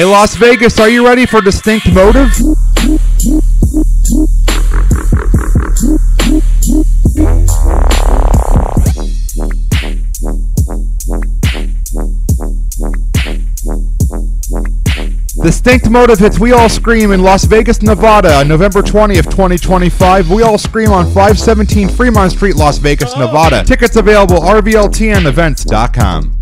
Hey, Las Vegas, are you ready for Distinct Motive? Distinct Motive hits We All Scream in Las Vegas, Nevada on November 20th, 2025. We All Scream on 517 Fremont Street, Las Vegas, Nevada. Tickets available RVLTNevents.com.